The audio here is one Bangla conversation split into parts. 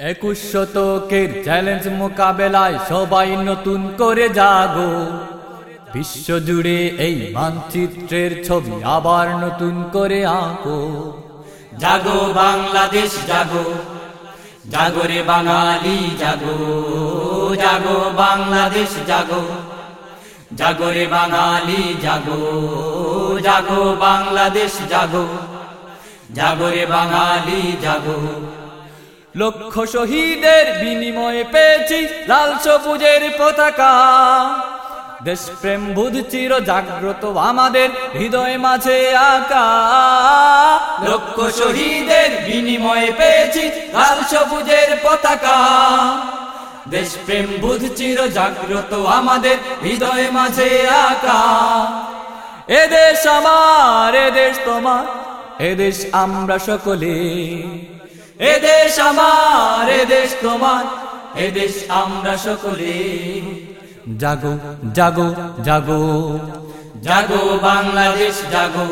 একুশ শতকের চ্যালেঞ্জ মোকাবেলায় সবাই নতুন করে জাগো। বিশ্বজুড়ে এই মানচিত্রের ছবি আবার নতুন করে আঁকো। জাগো বাংলাদেশ, জাগো। জাগরে বাঙালি, জাগো। জাগো বাংলাদেশ, জাগো। জাগরে বাঙালি, জাগো। জাগো বাংলাদেশ, জাগো। জাগরে বাঙালি, জাগো। লক্ষ শহীদের বিনিময়ে পেয়েছি লাল সবুজের পতাকা। দেশপ্রেম বুধ চির জাগ্রত আমাদের হৃদয় মাঝে আঁকা। লক্ষ শহীদের বিনিময়ে পেয়েছি লাল সবুজের পতাকা। দেশপ্রেম বুধ চির জাগ্রত আমাদের হৃদয় মাঝে আঁকা। এদেশ আমার এদেশ তোমার এদেশ আমরা সকলে। এদেশ আমার এদেশ তোমার এদেশ আমরা সকলে। জাগো জাগো জাগো। জাগো বাংলাদেশ জাগো।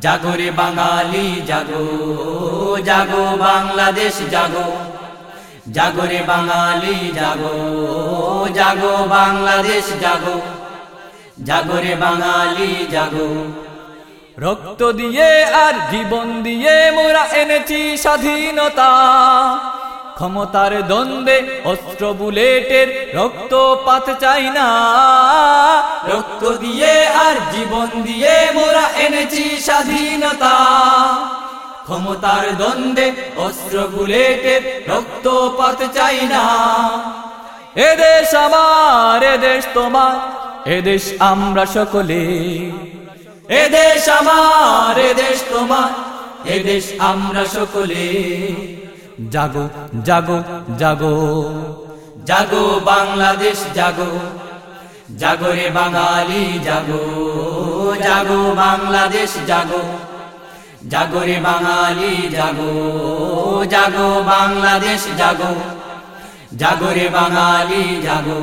জাগরে বাঙালি জাগো। জাগো বাংলাদেশ জাগো। জাগরে বাঙালি জাগো। জাগো বাংলাদেশ জাগো। জাগরে বাঙালি জাগো। রক্ত দিয়ে আর জীবন দিয়ে মোরা এনেছি স্বাধীনতা। ক্ষমতার দ্বন্দ্বে অস্ত্র বুলেটের রক্ত পাত চাই না। রক্ত দিয়ে আর জীবন দিয়ে মোরা এনেছি স্বাধীনতা। ক্ষমতার দ্বন্দ্বে অস্ত্র বুলেটের রক্ত পাত চাই না। এদেশ আমার এদেশ তোমার এদেশ আমরা সকলে। এদেশ আমার এদেশ তোমার এদেশ আমরা সকলে। জাগো জাগো জাগো জাগো বাংলাদেশ, জাগো জাগরে বাঙালি, জাগো জাগো বাংলাদেশ, জাগো জাগরে বাঙালি, জাগো জাগো বাংলাদেশ, জাগো জাগরে বাঙালি, জাগো।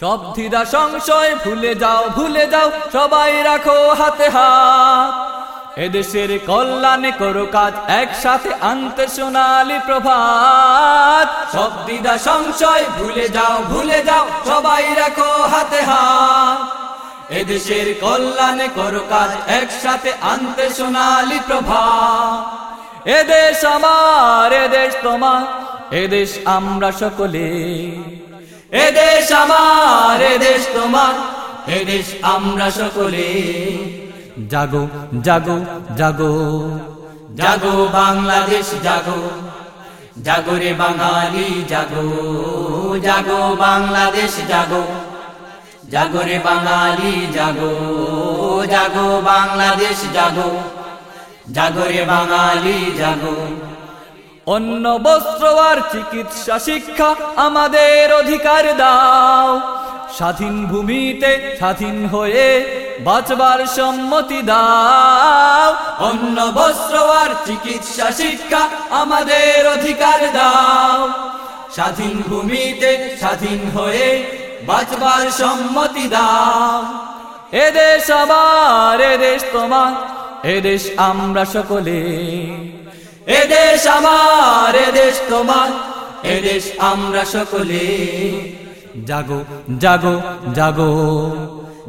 সব ধিদা সংশয়, ভুলে যাও ভুলে যাও, সবাই রাখো হাতে হাত। এদেশের কল্যাণে করো কাজ, একসাথে আনতে সোনালি প্রভাত। সব দিদা সংশয়, ভুলে যাও ভুলে যাও, সবাই রাখো হাতে হাত। এদেশের কল্যাণে করো কাজ, একসাথে আনতে সোনালি প্রভা এদেশ আমার এদেশ তোমার এদেশ আমরা সকলে। এদেশ আমার এদেশ তোমার এদেশ আমরা সকলে। জাগো জাগো জাগো জাগো বাংলাদেশ, জাগো জাগো রে বাঙালি, জাগো জাগো বাংলাদেশ, জাগো জাগো রে বাঙালি, জাগো জাগো বাংলাদেশ, জাগো জাগো রে বাঙালি, জাগো। অন্য বস্ত্র আর চিকিৎসা শিক্ষা আমাদের অধিকার দাও। স্বাধীন ভূমিতে স্বাধীন হয়ে বাঁচবার সম্মতি দাও। অন্ন, বস্ত্র আর চিকিৎসা শিক্ষা আমাদের অধিকার দাও। স্বাধীন ভূমিতে স্বাধীন হয়ে বাঁচবার সম্মতি দাও। এদেশ আমার এদেশ তোমার এদেশ আমরা সকলে। এদেশ আমার এদেশ তোমার এদেশ আমরা সকলে। জাগো জাগো জাগো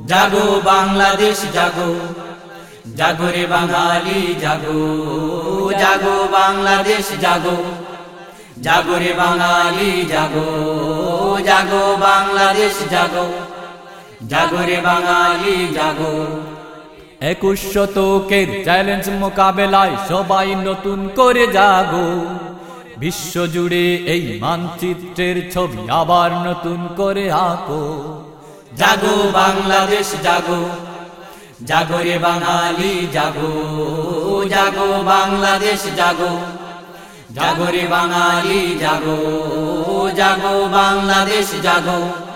জাগো বাংলাদেশ, জাগো জাগো রে বাঙালি, জাগো জাগো বাংলাদেশ, জাগো জাগো রে বাঙালি, জাগো জাগো বাংলাদেশ, জাগো জাগরে বাঙালি, জাগো। একুশ শতকের চ্যালেঞ্জ মোকাবেলায় সবাই নতুন করে জাগো। বিশ্বজুড়ে এই মানচিত্রের ছবি আবার নতুন করে আঁকো। জাগো বাংলাদেশ, জাগো। জাগরে বাঙালি, জাগো। জাগো বাংলাদেশ, জাগো। জাগরে বাঙালি, জাগো। জাগো বাংলাদেশ, জাগো।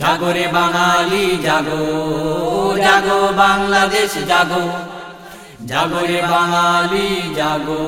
জাগরে বাঙালি জাগো জাগো বাংলাদেশ জাগো। জাগরে বাঙালি জাগো।